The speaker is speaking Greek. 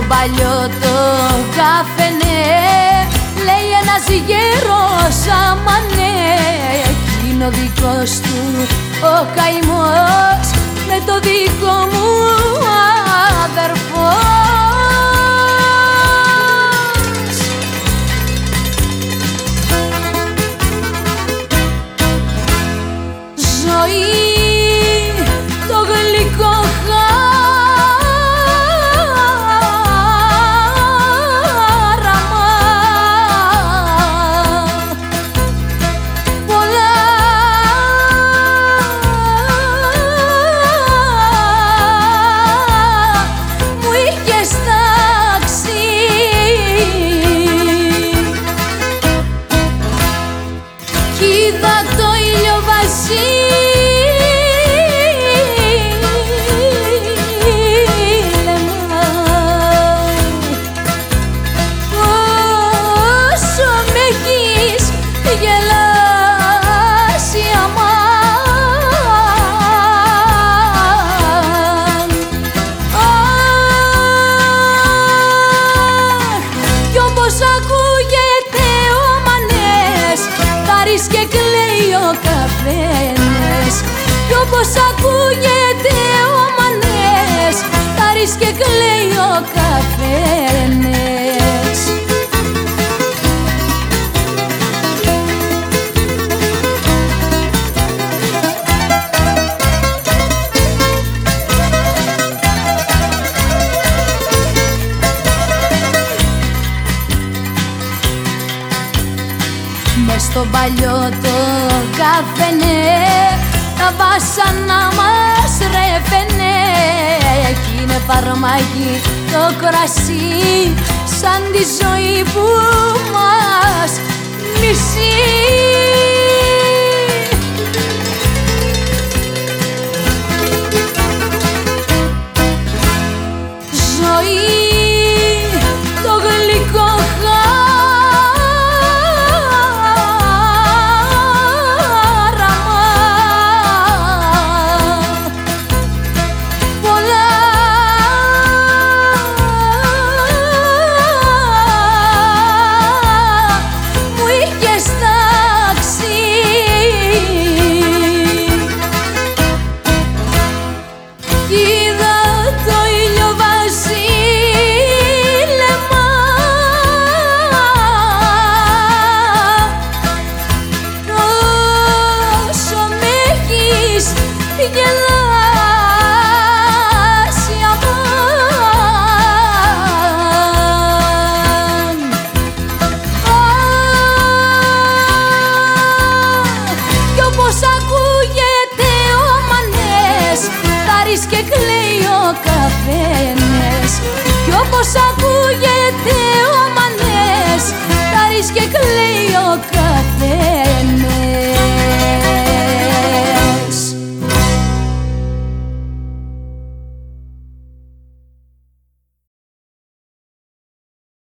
στον παλιό το καφενέ. Λέει ένας γέρος αμανέ Εκείνο δικός του ο καημός. Με το δικό μου αδερφός Ζωή Κι όπως ακούγεται ο μανές Χαρίς και κλαίει ο καφένες Μες στον παλιό το καφενέ τα βάσανα μας ρεφενέ Κι είναι φαρμάκι το κρασί σαν τη ζωή που μας μισεί. Και κλαίει ο